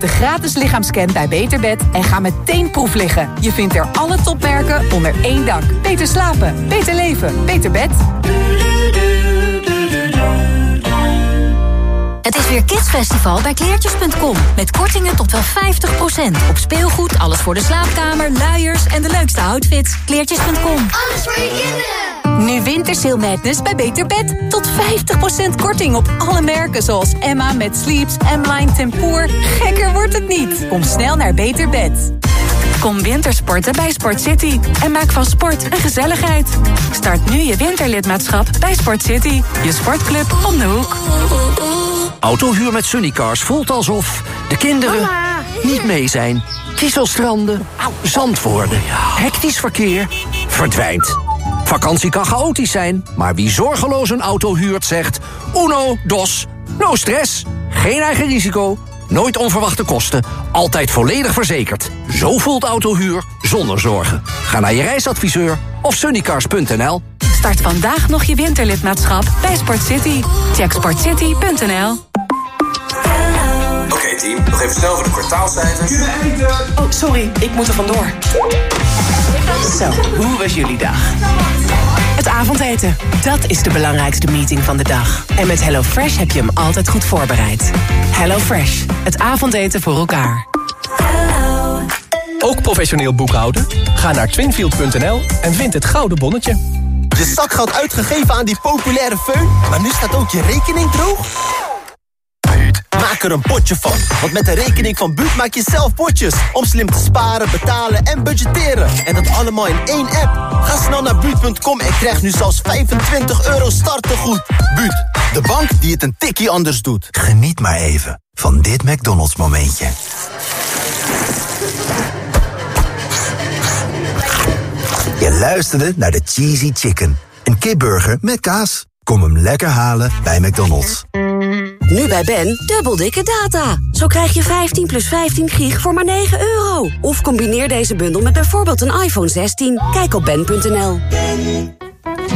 De gratis lichaamscan bij Beterbed en ga meteen proef liggen. Je vindt er alle topmerken onder één dak. Beter slapen, beter leven, beter bed. Het is weer Kidsfestival bij kleertjes.com. Met kortingen tot wel 50%. Op speelgoed, alles voor de slaapkamer, luiers en de leukste outfits. Kleertjes.com. Alles voor je kinderen. Nu Wintersail Madness bij Beter Bed. Tot 50% korting op alle merken zoals Emma met Sleeps, M-Line Tempoor. Gekker wordt het niet. Kom snel naar Beter Bed. Kom wintersporten bij Sport City en maak van sport een gezelligheid. Start nu je winterlidmaatschap bij Sport City, je sportclub om de hoek. Autohuur met Sunnycars voelt alsof de kinderen niet mee zijn. Kieselstranden, zandwoorden, hectisch verkeer, verdwijnt. Vakantie kan chaotisch zijn, maar wie zorgeloos een auto huurt zegt... uno, dos, no stress, geen eigen risico, nooit onverwachte kosten... altijd volledig verzekerd. Zo voelt autohuur zonder zorgen. Ga naar je reisadviseur of sunnycars.nl. Start vandaag nog je winterlidmaatschap bij Sport City. Check sportcity.nl team, nog even snel voor de kwartaalcijfers. Oh, sorry, ik moet er vandoor. Zo, hoe was jullie dag? Het avondeten, dat is de belangrijkste meeting van de dag. En met HelloFresh heb je hem altijd goed voorbereid. HelloFresh, het avondeten voor elkaar. Ook professioneel boekhouden? Ga naar twinfield.nl en vind het gouden bonnetje. Je zakgeld uitgegeven aan die populaire föhn, maar nu staat ook je rekening droog? Maak er een potje van, want met de rekening van Buut maak je zelf potjes. Om slim te sparen, betalen en budgetteren. En dat allemaal in één app. Ga snel naar Buut.com en krijg nu zelfs 25 euro startegoed. Buut, de bank die het een tikkie anders doet. Geniet maar even van dit McDonald's momentje. Je luisterde naar de Cheesy Chicken. Een kipburger met kaas. Kom hem lekker halen bij McDonald's. Nu bij Ben, dubbel dikke data. Zo krijg je 15 plus 15 gig voor maar 9 euro. Of combineer deze bundel met bijvoorbeeld een iPhone 16. Kijk op ben.nl.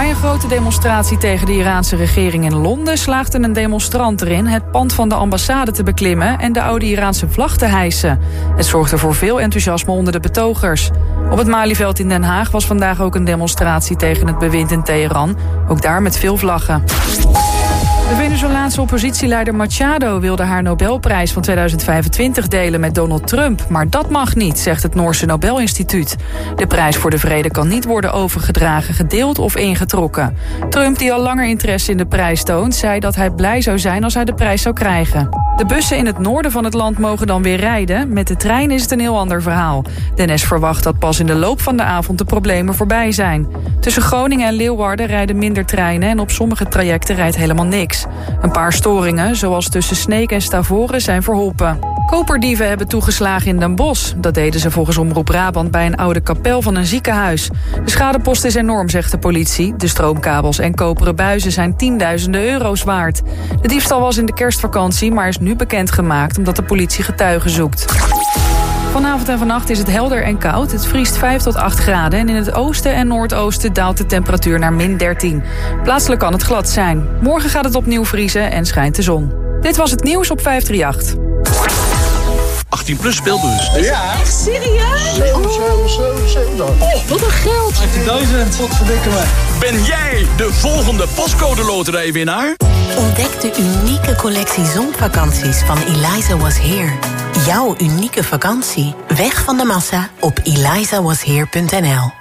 Bij een grote demonstratie tegen de Iraanse regering in Londen slaagde een demonstrant erin het pand van de ambassade te beklimmen en de oude Iraanse vlag te hijsen. Het zorgde voor veel enthousiasme onder de betogers. Op het Malieveld in Den Haag was vandaag ook een demonstratie tegen het bewind in Teheran, ook daar met veel vlaggen. De Venezolaanse oppositieleider Machado wilde haar Nobelprijs van 2025 delen met Donald Trump. Maar dat mag niet, zegt het Noorse Nobelinstituut. De prijs voor de vrede kan niet worden overgedragen, gedeeld of ingetrokken. Trump, die al langer interesse in de prijs toont, zei dat hij blij zou zijn als hij de prijs zou krijgen. De bussen in het noorden van het land mogen dan weer rijden. Met de trein is het een heel ander verhaal. De NS verwacht dat pas in de loop van de avond de problemen voorbij zijn. Tussen Groningen en Leeuwarden rijden minder treinen... en op sommige trajecten rijdt helemaal niks. Een paar storingen, zoals tussen Sneek en Stavoren, zijn verholpen. Koperdieven hebben toegeslagen in Den Bosch. Dat deden ze volgens Omroep Brabant bij een oude kapel van een ziekenhuis. De schadepost is enorm, zegt de politie. De stroomkabels en koperen buizen zijn tienduizenden euro's waard. De diefstal was in de kerstvakantie, maar is nu bekendgemaakt... omdat de politie getuigen zoekt. Vanavond en vannacht is het helder en koud. Het vriest 5 tot 8 graden en in het oosten en noordoosten daalt de temperatuur naar min 13. Plaatselijk kan het glad zijn. Morgen gaat het opnieuw vriezen en schijnt de zon. Dit was het nieuws op 538. 18 plus speelbus. Ja. Echt serieus? Oh, wat een geld. 18.000, wat verdikken me. Ben jij de volgende pascode loterijwinnaar? Ontdek de unieke collectie zonvakanties van Eliza Was Here. Jouw unieke vakantie. Weg van de massa op elizawasheer.nl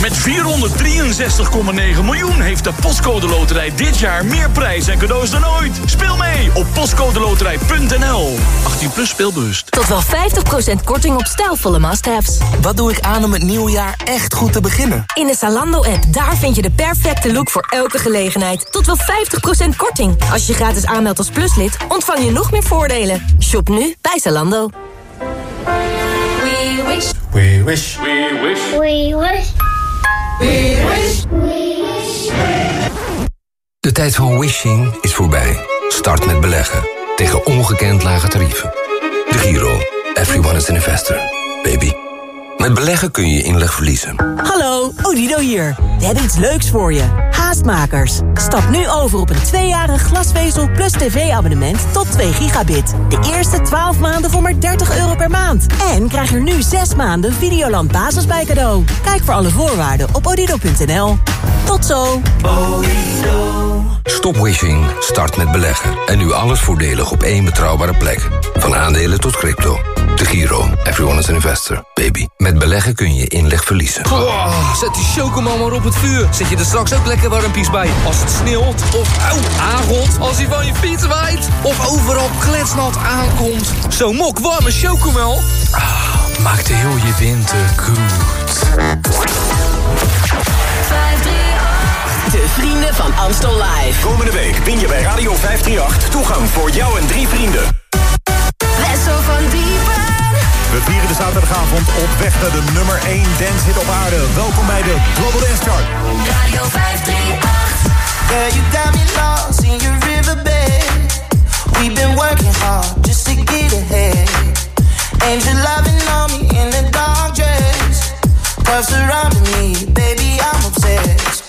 Met 463,9 miljoen heeft de Postcode Loterij dit jaar meer prijs en cadeaus dan ooit. Speel mee op postcodeloterij.nl. 18 plus speelbewust. Tot wel 50% korting op stijlvolle must-haves. Wat doe ik aan om het nieuwe jaar echt goed te beginnen? In de Zalando-app, daar vind je de perfecte look voor elke gelegenheid. Tot wel 50% korting. Als je je gratis aanmeldt als pluslid, ontvang je nog meer voordelen. Shop nu bij Zalando. We wish We wish. We wish. We wish. We wish. De tijd van wishing is voorbij. Start met beleggen. Tegen ongekend lage tarieven. De Giro. Everyone is an investor. Baby. Met beleggen kun je inleg verliezen. Hallo, Odido hier. We hebben iets leuks voor je. Haastmakers. Stap nu over op een tweejarig glasvezel plus tv-abonnement tot 2 gigabit. De eerste 12 maanden voor maar 30 euro per maand. En krijg er nu 6 maanden Videoland Basis bij cadeau. Kijk voor alle voorwaarden op odido.nl. Tot zo. Stop wishing, start met beleggen. En nu alles voordelig op één betrouwbare plek. Van aandelen tot crypto. De Giro. Everyone is an investor. Baby. Met beleggen kun je inleg verliezen. Oh, zet die chocomel maar op het vuur. Zet je er straks ook lekker warmpies bij. Als het sneeuwt of auw, aangot. Als hij van je fiets waait. Of overal kletsnat aankomt. Zo'n mok warme chocomel. Ah, maakt heel je winter goed. De vrienden van Amstel Live. Komende week win je bij Radio 538 toegang voor jou en drie vrienden. We vieren de zaterdagavond op weg naar de nummer 1 dancehit op aarde. Welkom bij de Global Dance Chart. Radio 538. Girl, you got me lost in your riverbed. We've been working hard just to get ahead. Angel loving on me in the dark dress. Cause surrounding me, baby, I'm obsessed.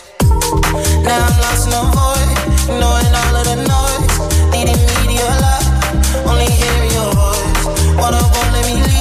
Now I'm lost in a void, knowing all of the noise. Leading me to your love, only hearing your voice. Water won't let me leave,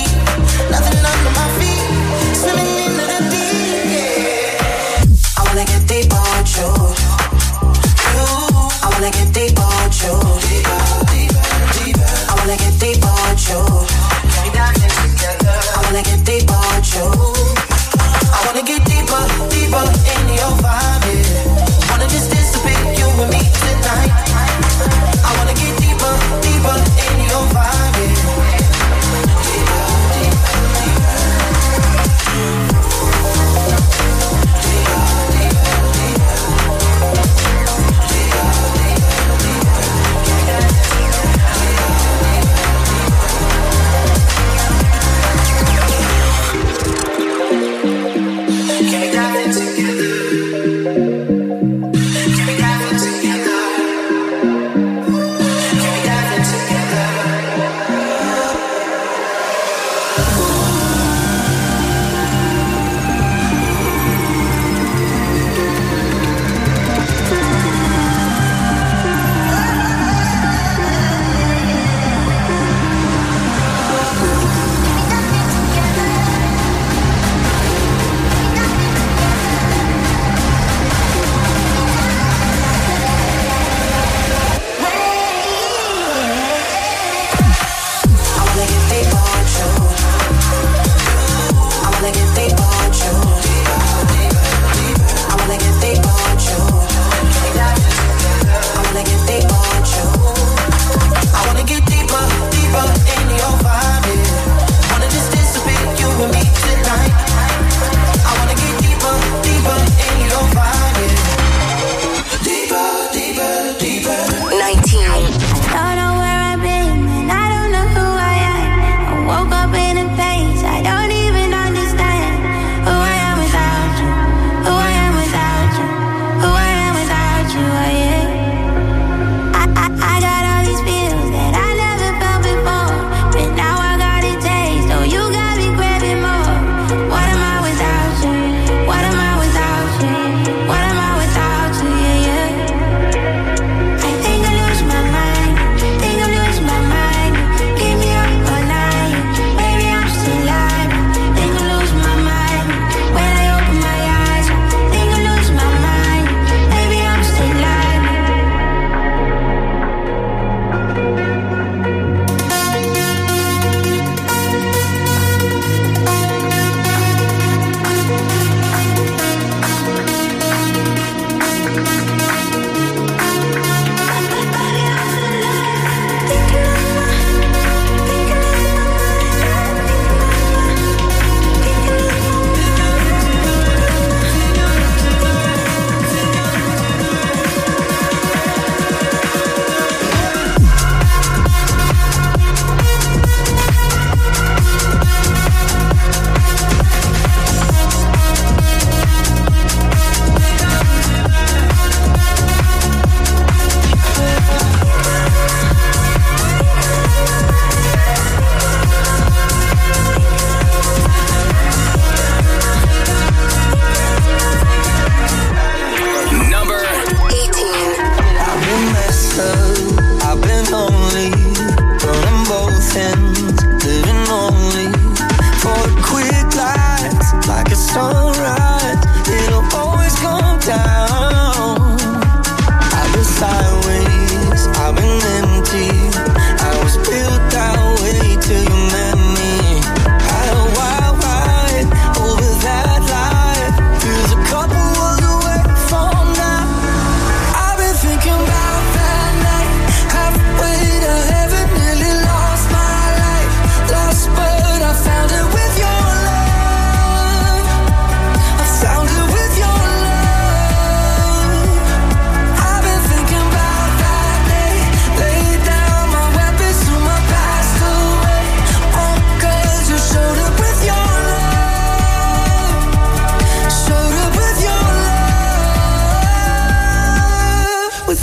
together.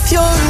fiore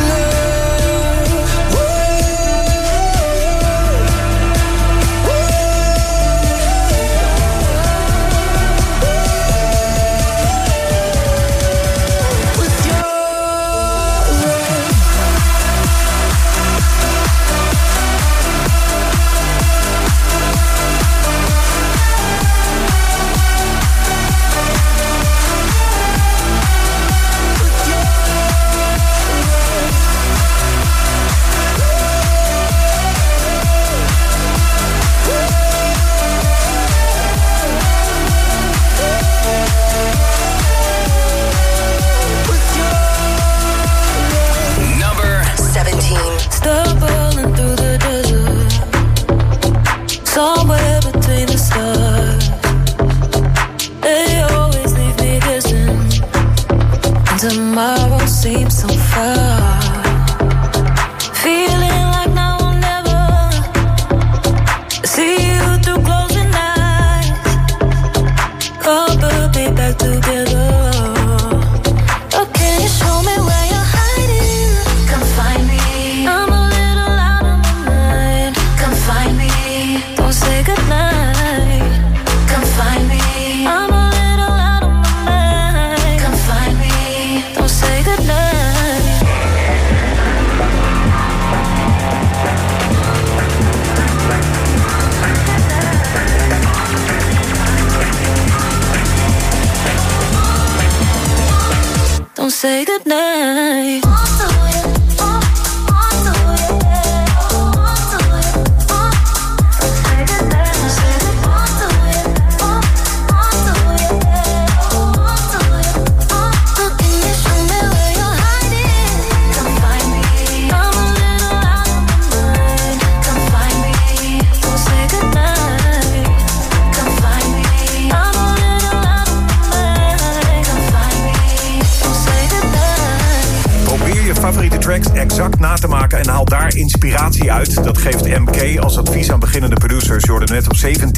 27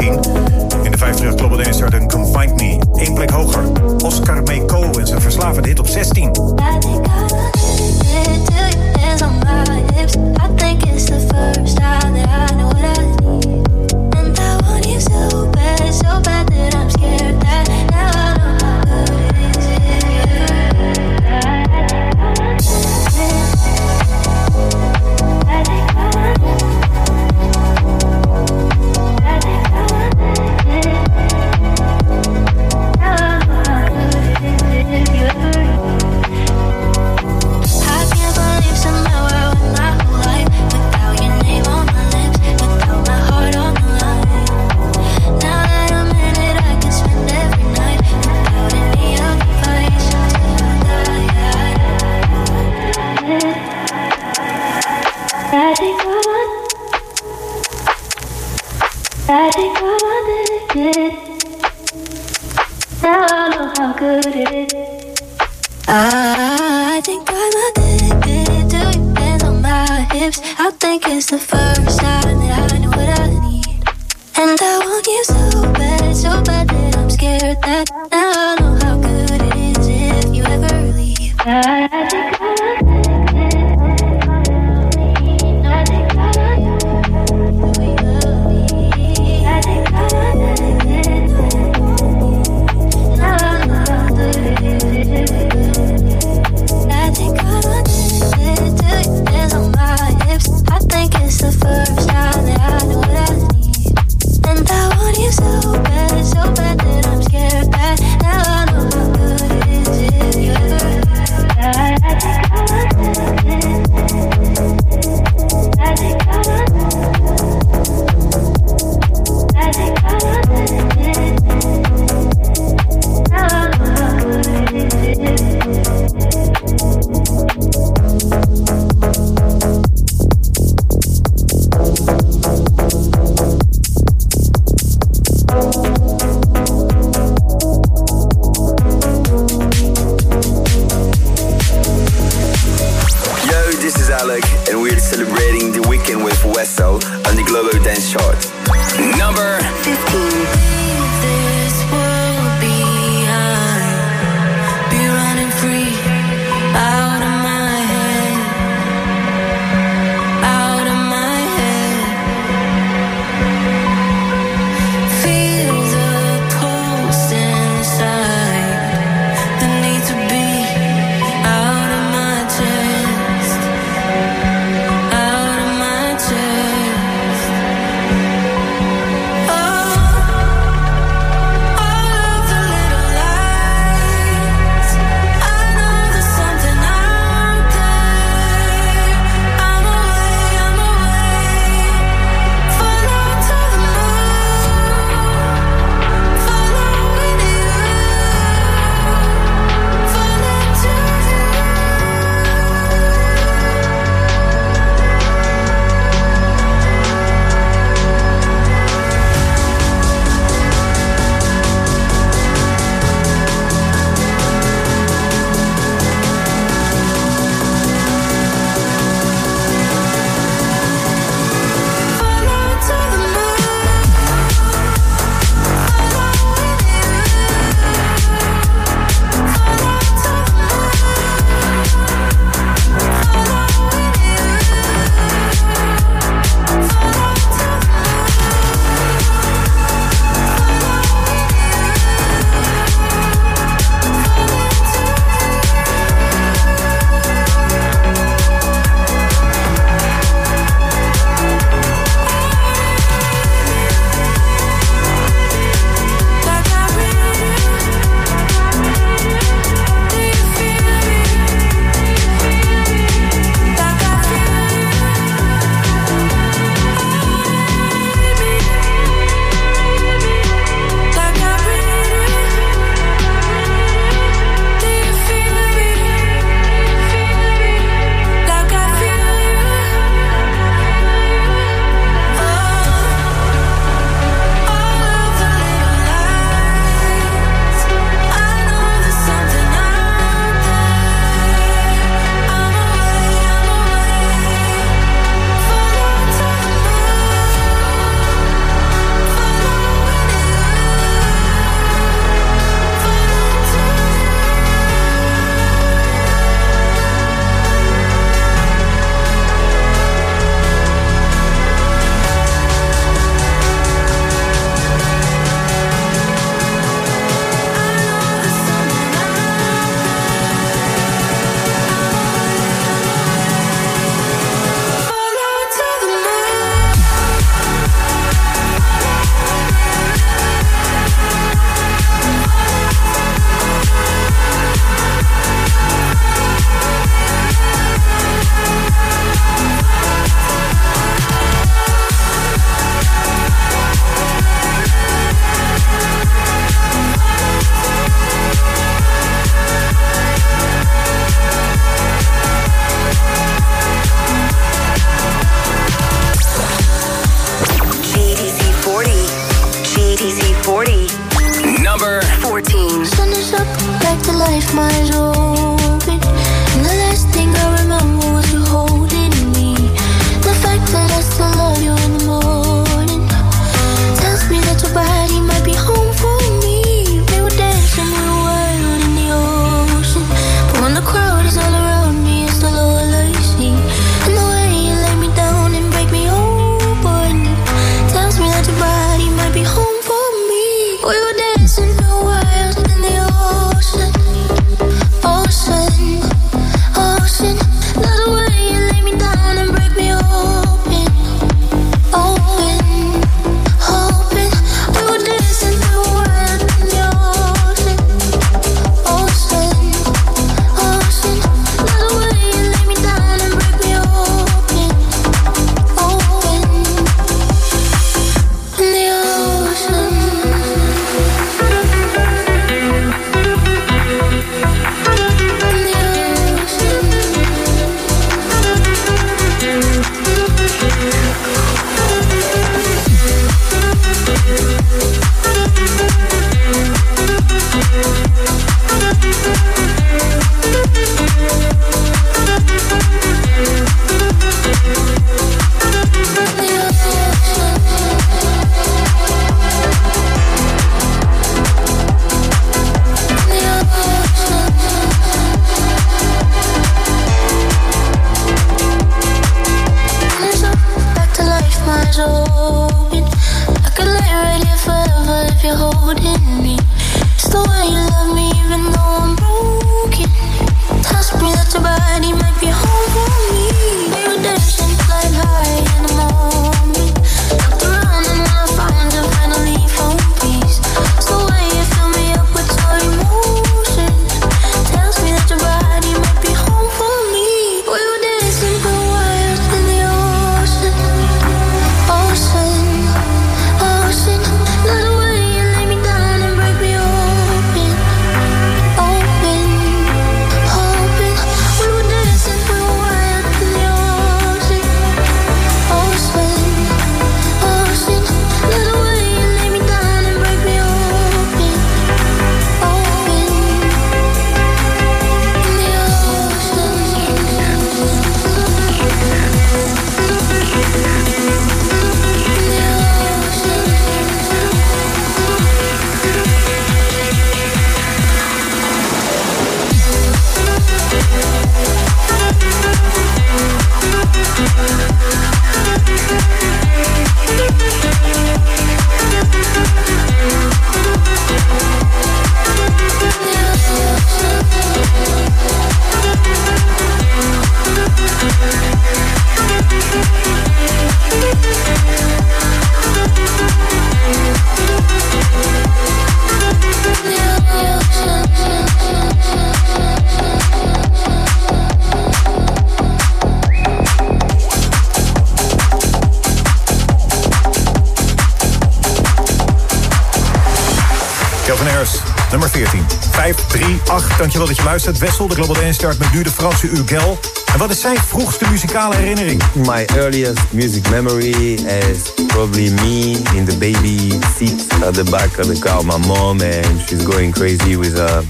Dankjewel dat je luistert. Wessel, de Global Dance start met Dude de Franse Ugel. En wat is zijn vroegste muzikale herinnering? My earliest music memory is probably me in the baby seat at the back of the car. My mom and she's going crazy with a...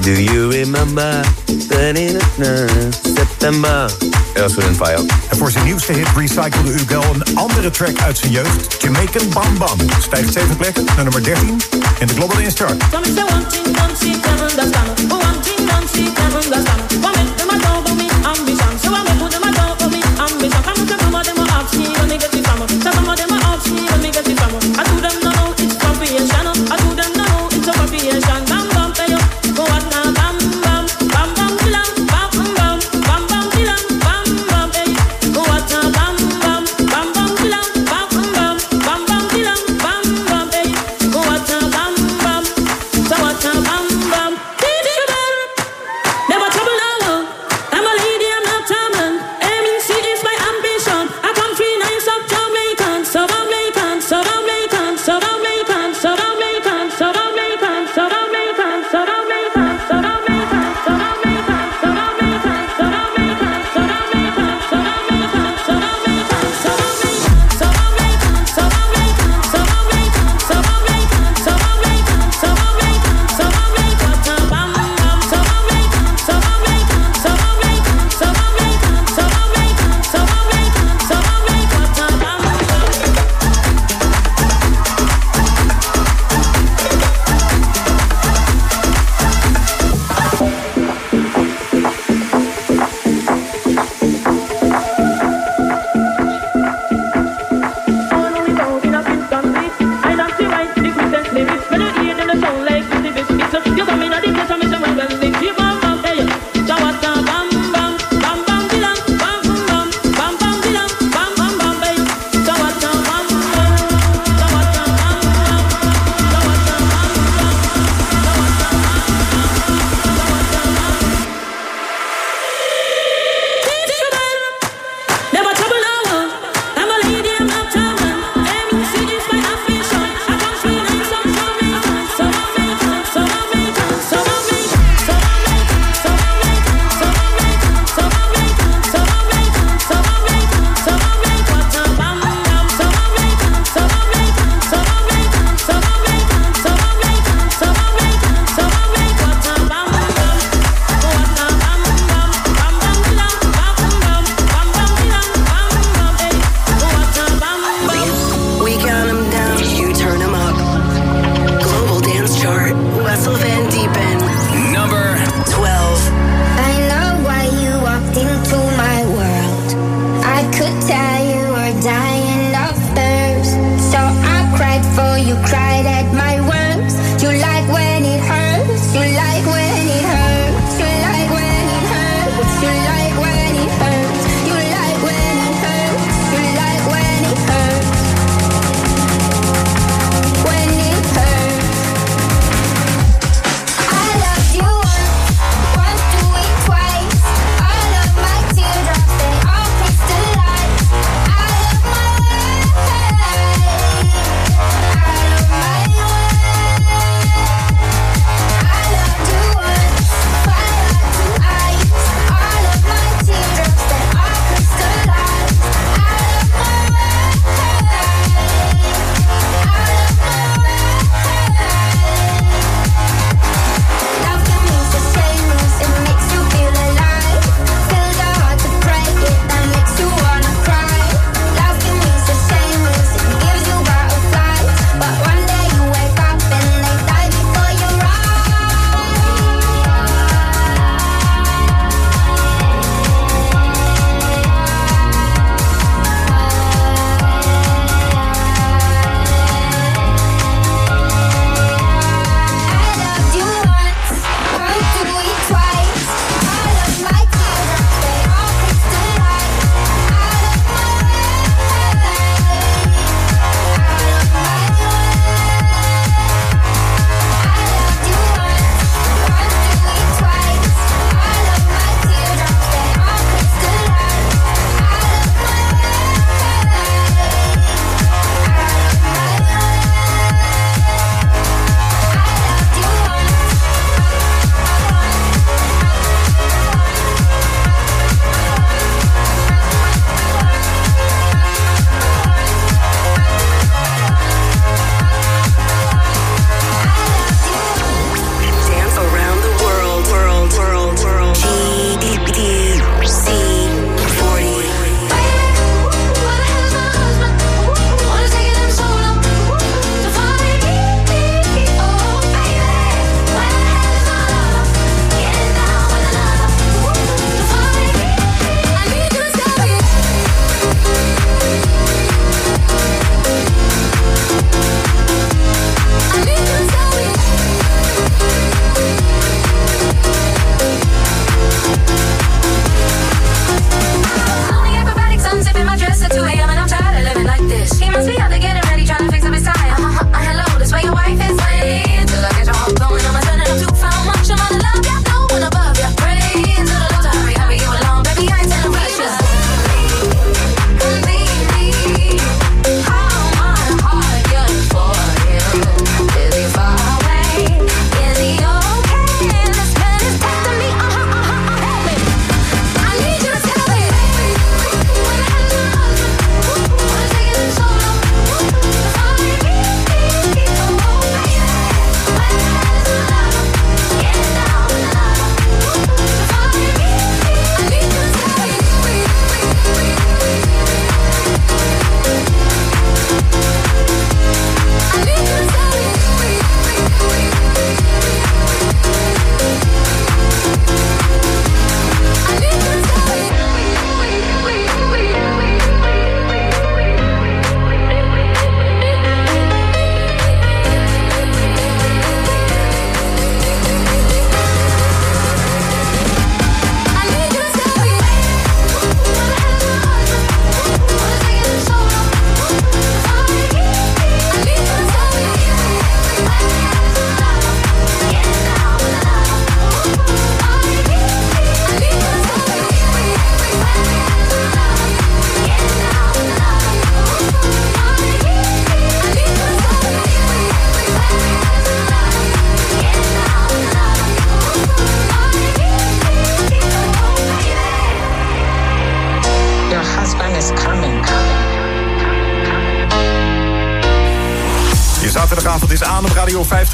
Do you remember? September en voor zijn nieuwste hit recyclede Ugel een andere track uit zijn jeugd. Jamaican Bam Bam. Stijgt zeven plekken naar nummer 13 in de Global Instart.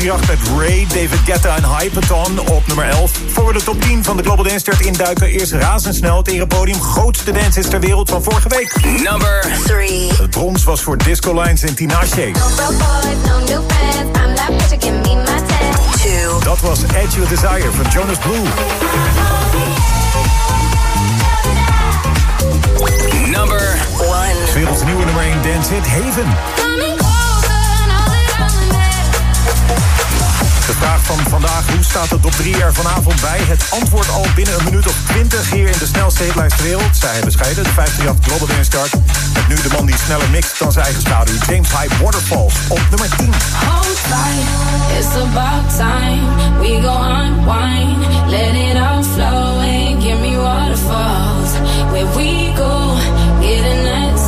2008 met Ray, David Guetta en Hyperton op nummer 11. Voor we de top 10 van de Global Dance Chart induiken... eerst razendsnel het erepodium grootste dances ter wereld van vorige week. Number 3. Het brons was voor Disco Lines en Tina Shake. Dat was Edge Your Desire van Jonas Blue. Number 1. Werelds nieuwe nummer 1 dance hit Haven. Van vandaag, hoe staat het op 3 er vanavond bij? Het antwoord al binnen een minuut of 20 hier in de snelste hitlijst wereld. Zij bescheiden, de 538 Global Dance Chart. Met nu de man die sneller mixt dan zijn eigen schaduw. James Hype Waterfalls op nummer 10. Hold tight, it's about time. We go unwind, let it all flow and give me waterfalls. Where we go, get in that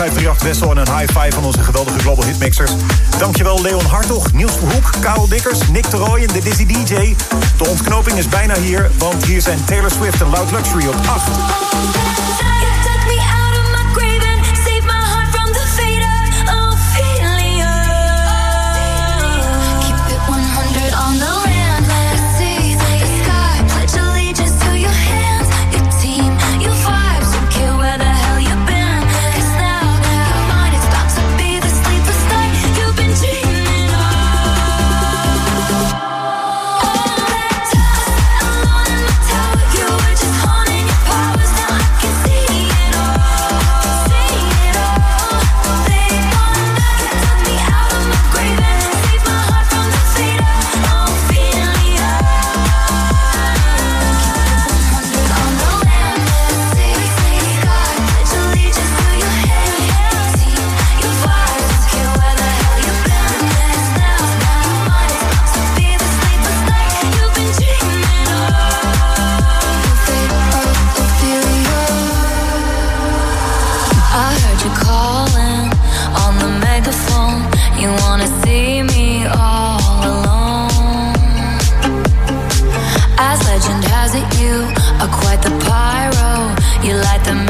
538 Wessel en een high five van onze geweldige Global Hitmixers. Dankjewel Leon Hartog, Niels Verhoek, Karel Dikkers, Nick de de Dizzy DJ. De ontknoping is bijna hier, want hier zijn Taylor Swift en Loud Luxury op 8. You light the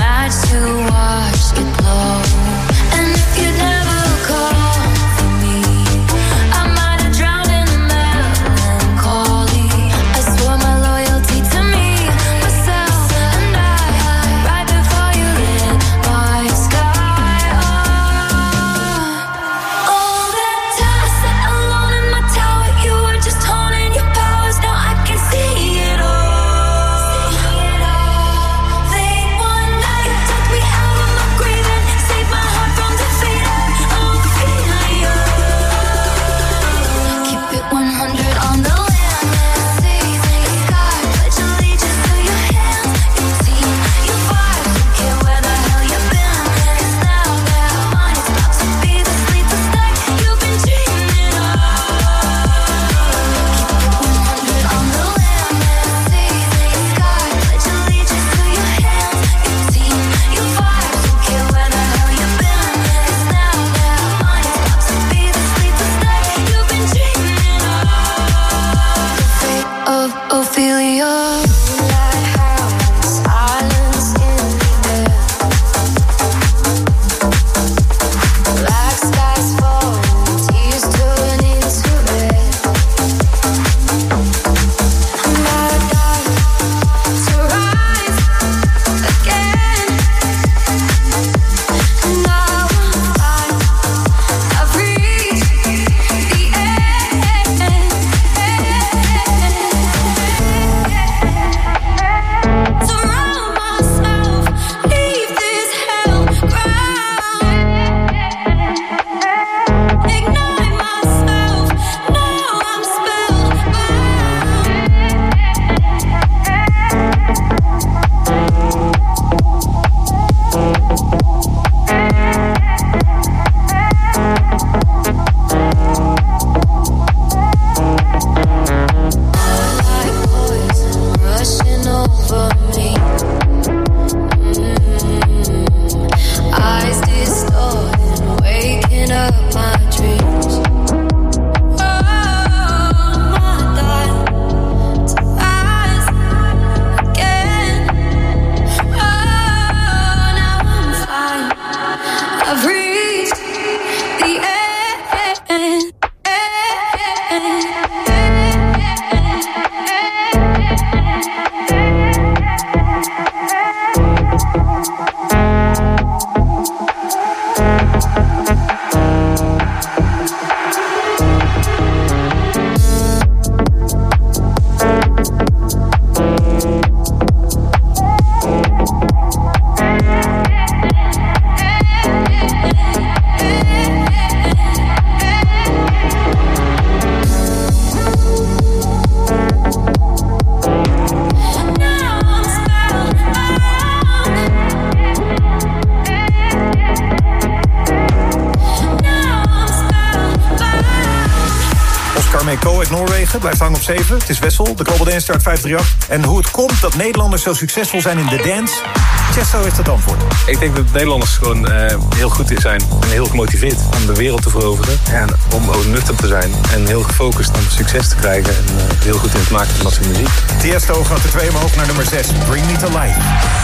Noorwegen blijft hangen op 7. Het is Wessel, de Global Dance Start 538. En hoe het komt dat Nederlanders zo succesvol zijn in de dance... Chesto heeft het antwoord. Ik denk dat Nederlanders gewoon eh, heel goed zijn en heel gemotiveerd om de wereld te veroveren. En om ook nuchter te zijn en heel gefocust om succes te krijgen. En eh, heel goed in het maken van dat soort muziek. Tiesto gaat er twee omhoog naar nummer 6. Bring Me To Life.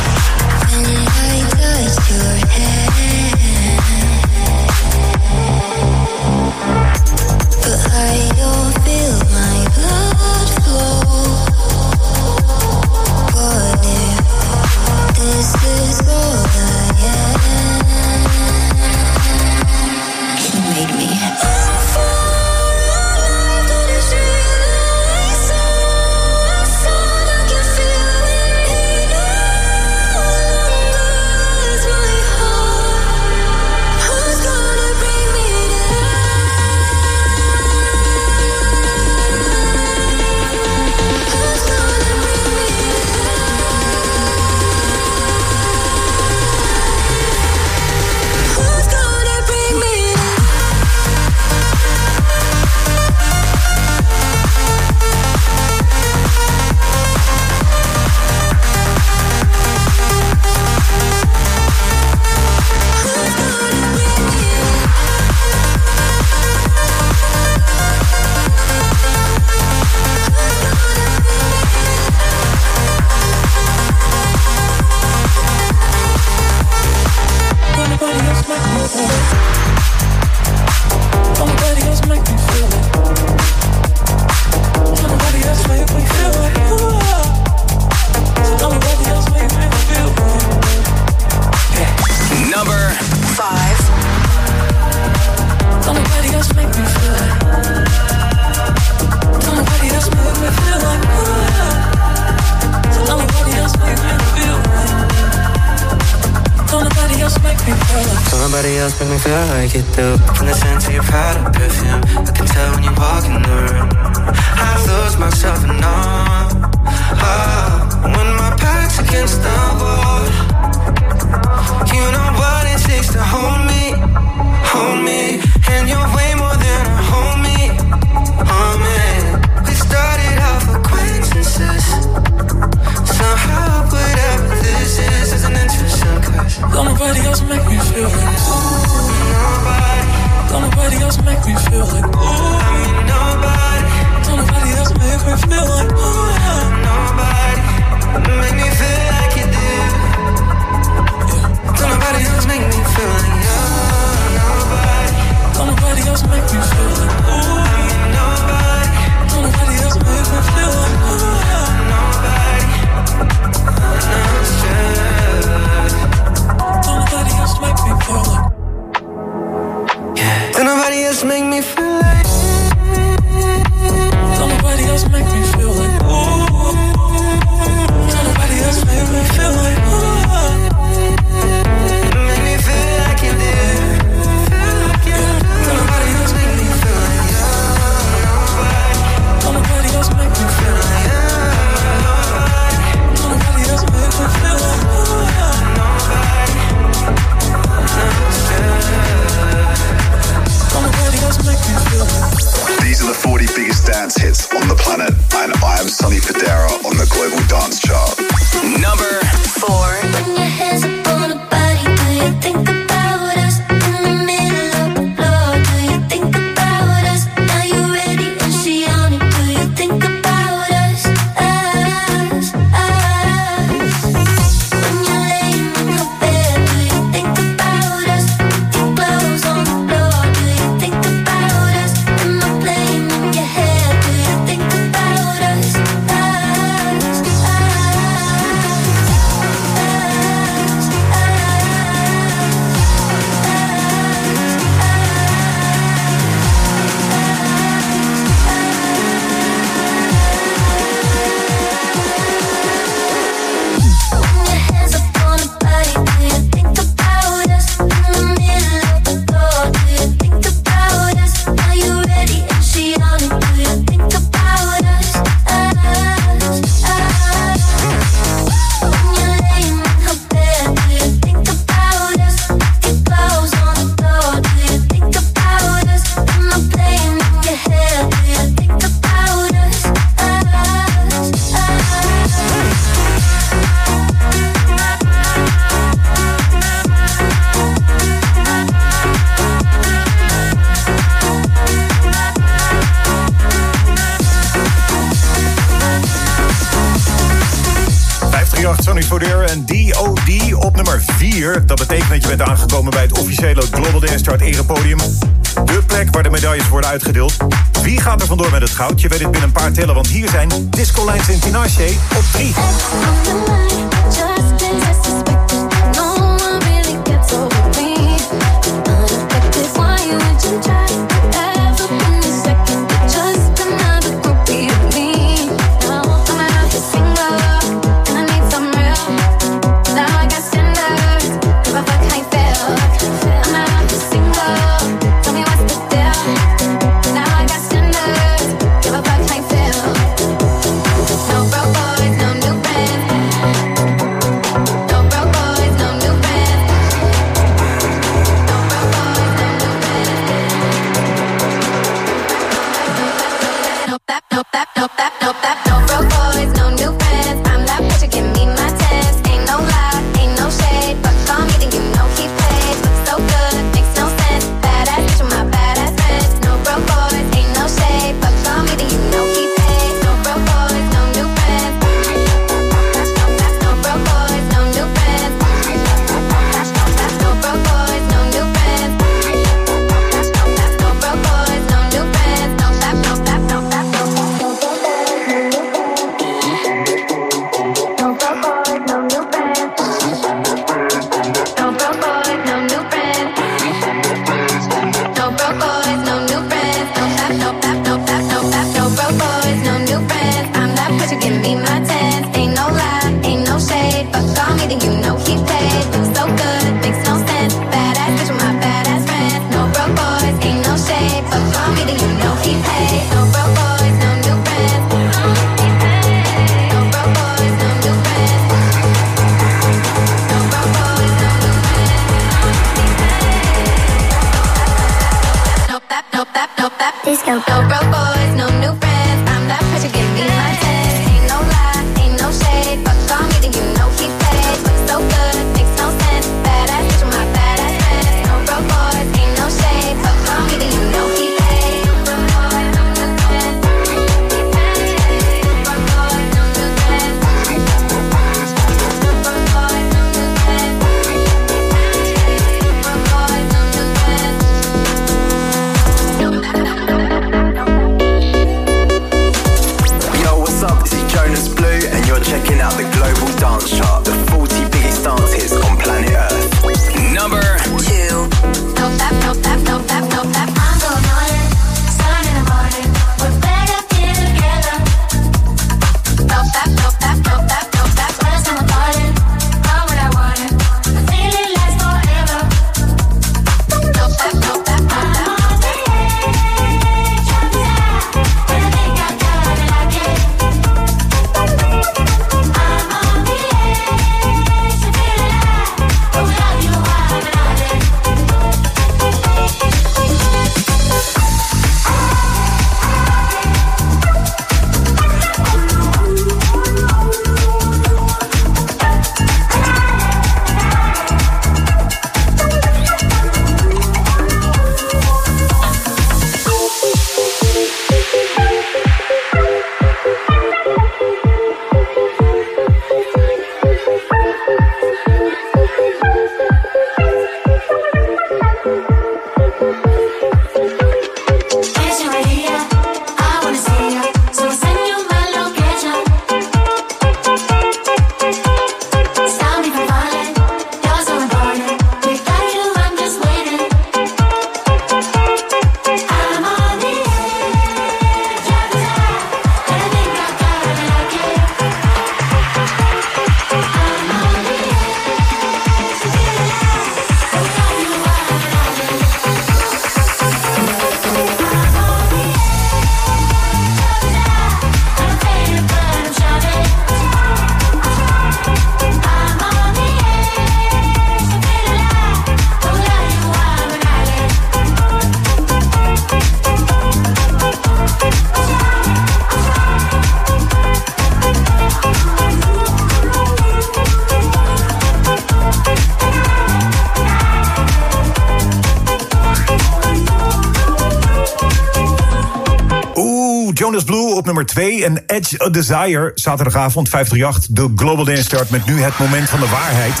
Nummer 2 en Edge a Desire. Zaterdagavond 538, de Global Dance Chart met nu het moment van de waarheid.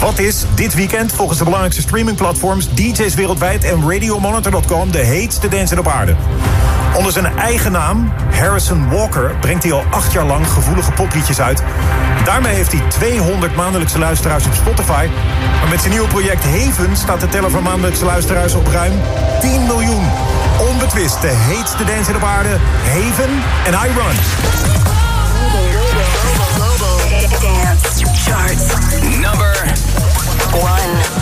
Wat is dit weekend volgens de belangrijkste streamingplatforms... DJ's wereldwijd en RadioMonitor.com de heetste dancer op aarde? Onder zijn eigen naam, Harrison Walker, brengt hij al acht jaar lang gevoelige popliedjes uit. Daarmee heeft hij 200 maandelijkse luisteraars op Spotify. Maar met zijn nieuwe project Haven staat de teller van maandelijkse luisteraars op ruim 10 miljoen. Robert Twist, de heetste dancer op aarde. Haven en I Run. Global, global, global, dance charts. Number 1.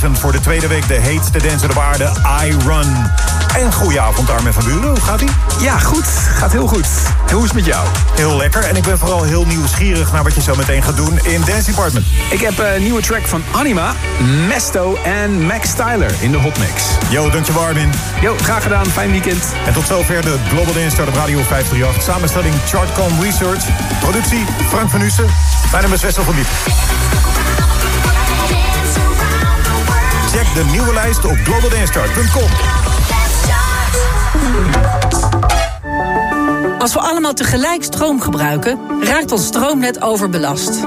Voor de tweede week de heetste dancer op aarde, I Run. En goedenavond Armin van Buren, hoe gaat ie? Ja, goed. Gaat heel goed. En hoe is het met jou? Heel lekker. En ik ben vooral heel nieuwsgierig naar wat je zo meteen gaat doen in Dance Department. Ik heb een nieuwe track van Anima, Mesto en Max Styler in de Hot Mix. Yo, dankjewel Armin. Yo, graag gedaan. Fijn weekend. En tot zover de Global Dance Start op Radio 538. Samenstelling Chartcom Research. Productie Frank van Hussen. Mijn naam is Wessel van Diep. De nieuwe lijst op globaldancechart.com. Als we allemaal tegelijk stroom gebruiken, raakt ons stroomnet overbelast.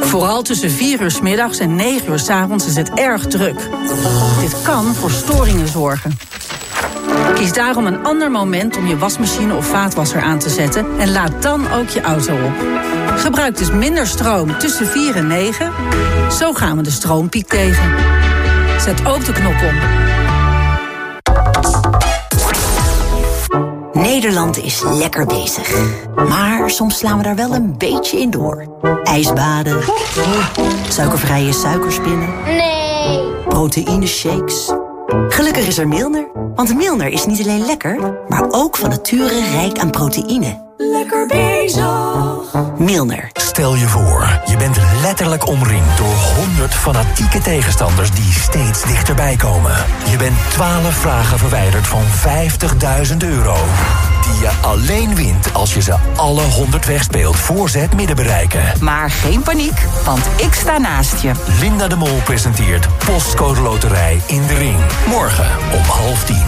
Vooral tussen 4 uur 's middags en 9 uur 's avonds is het erg druk. Dit kan voor storingen zorgen. Kies daarom een ander moment om je wasmachine of vaatwasser aan te zetten en laad dan ook je auto op. Gebruik dus minder stroom tussen 4 en 9. Zo gaan we de stroompiek tegen. Zet ook de knop om. Nederland is lekker bezig. Maar soms slaan we daar wel een beetje in door. Ijsbaden. Suikervrije suikerspinnen. Nee. Proteïne shakes. Gelukkig is er Milner. Want Milner is niet alleen lekker, maar ook van nature rijk aan proteïne. Lekker bezig. Milner. Stel je voor, je bent letterlijk omringd door 100 fanatieke tegenstanders die steeds dichterbij komen. Je bent 12 vragen verwijderd van 50.000 euro. Die je alleen wint als je ze alle 100 wegspeelt voor ze het midden bereiken. Maar geen paniek, want ik sta naast je. Linda de Mol presenteert Postcode Loterij in de Ring. Morgen om half tien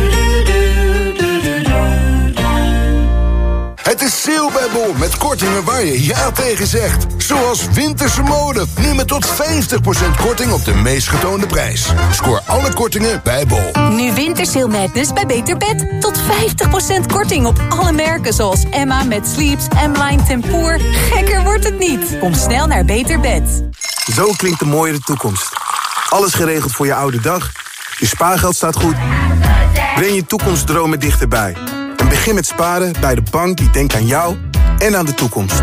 Het is sale bij Bol met kortingen waar je ja tegen zegt. Zoals winterse mode. Nu met tot 50% korting op de meest getoonde prijs. Scoor alle kortingen bij Bol. Nu Wintersale Madness bij Beter Bed. Tot 50% korting op alle merken zoals Emma met Sleeps, M-Line Tempoor. Gekker wordt het niet. Kom snel naar Beter Bed. Zo klinkt de mooiere toekomst. Alles geregeld voor je oude dag. Je spaargeld staat goed. Breng je toekomstdromen dichterbij. Begin met sparen bij de bank die denkt aan jou en aan de toekomst.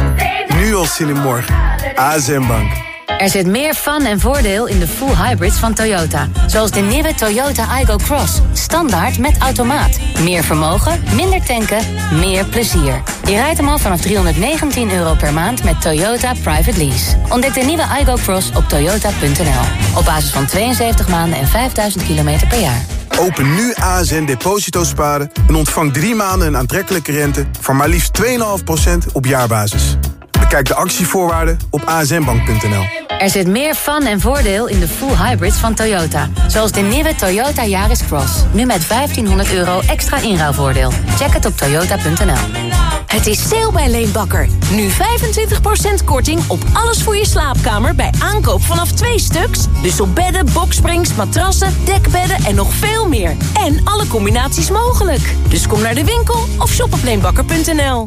Nu al zin in morgen. ASM Bank. Er zit meer fun en voordeel in de full hybrids van Toyota. Zoals de nieuwe Toyota Igo Cross. Standaard met automaat. Meer vermogen, minder tanken, meer plezier. Je rijdt hem al vanaf 319 euro per maand met Toyota Private Lease. Ontdek de nieuwe Igo Cross op toyota.nl. Op basis van 72 maanden en 5000 kilometer per jaar. Open nu ASN Deposito Sparen en ontvang drie maanden een aantrekkelijke rente... van maar liefst 2,5% op jaarbasis. Bekijk de actievoorwaarden op asnbank.nl. Er zit meer fun en voordeel in de full hybrids van Toyota. Zoals de nieuwe Toyota Yaris Cross. Nu met 1500 euro extra inruilvoordeel. Check het op toyota.nl. Het is sale bij Leenbakker. Nu 25% korting op alles voor je slaapkamer bij aankoop vanaf twee stuks. Dus op bedden, boksprings, matrassen, dekbedden en nog veel meer. En alle combinaties mogelijk. Dus kom naar de winkel of shop op leenbakker.nl.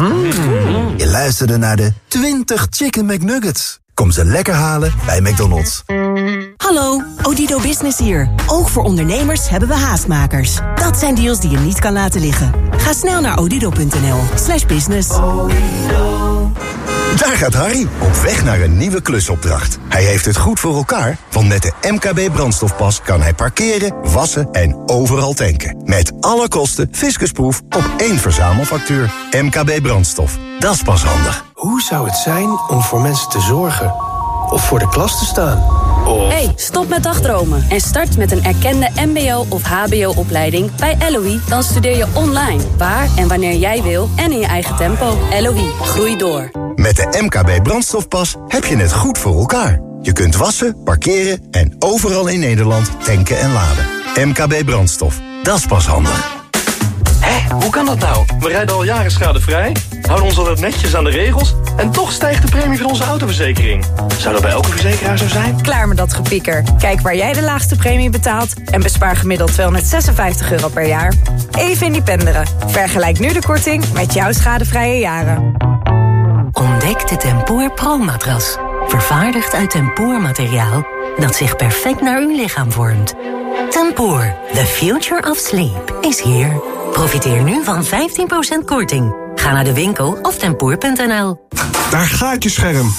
Mm. Je luisterde naar de 20 Chicken McNuggets. Kom ze lekker halen bij McDonald's. Hallo, Odido Business hier. Ook voor ondernemers hebben we haastmakers. Dat zijn deals die je niet kan laten liggen. Ga snel naar odido.nl slash business. Daar gaat Harry, op weg naar een nieuwe klusopdracht. Hij heeft het goed voor elkaar, want met de MKB brandstofpas kan hij parkeren, wassen en overal tanken. Met alle kosten fiscusproef op één verzamelfactuur. MKB brandstof, dat is pas handig. Hoe zou het zijn om voor mensen te zorgen? Of voor de klas te staan? Of... Hey, stop met dagdromen en start met een erkende mbo- of hbo-opleiding bij LOE. Dan studeer je online, waar en wanneer jij wil en in je eigen tempo. LOE, groei door. Met de MKB brandstofpas heb je het goed voor elkaar. Je kunt wassen, parkeren en overal in Nederland tanken en laden. MKB brandstof, dat is pas handig. Hoe kan dat nou? We rijden al jaren schadevrij, houden ons altijd netjes aan de regels... en toch stijgt de premie van onze autoverzekering. Zou dat bij elke verzekeraar zo zijn? Klaar met dat gepieker. Kijk waar jij de laagste premie betaalt en bespaar gemiddeld 256 euro per jaar. Even independeren. Vergelijk nu de korting met jouw schadevrije jaren. Ontdek de Tempoor Pro-matras. Vervaardigd uit tempoormateriaal dat zich perfect naar uw lichaam vormt. Tempoor, the future of sleep, is here. Profiteer nu van 15% korting. Ga naar de winkel of tempoor.nl. Daar gaat je scherm.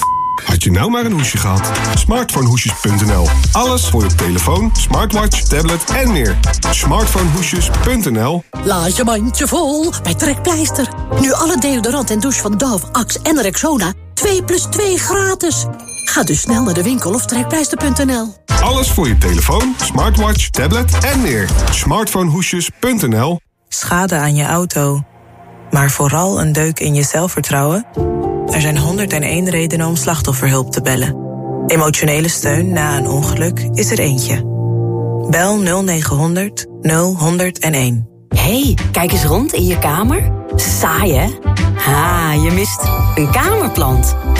Had je nou maar een hoesje gehad? Smartphonehoesjes.nl. Alles voor je telefoon, smartwatch, tablet en meer. Smartphonehoesjes.nl. Laat je mandje vol bij Trekpleister. Nu alle deodorant en douche van Dove, Axe en Rexona 2 plus 2 gratis. Ga dus snel naar de winkel of trekpleister.nl. Alles voor je telefoon, smartwatch, tablet en meer. Smartphonehoesjes.nl. Schade aan je auto. Maar vooral een deuk in je zelfvertrouwen? Er zijn 101 redenen om slachtofferhulp te bellen. Emotionele steun na een ongeluk is er eentje. Bel 0900 0101. hey, kijk eens rond in je kamer. Saai, hè? Ha, je mist een kamerplant. Bij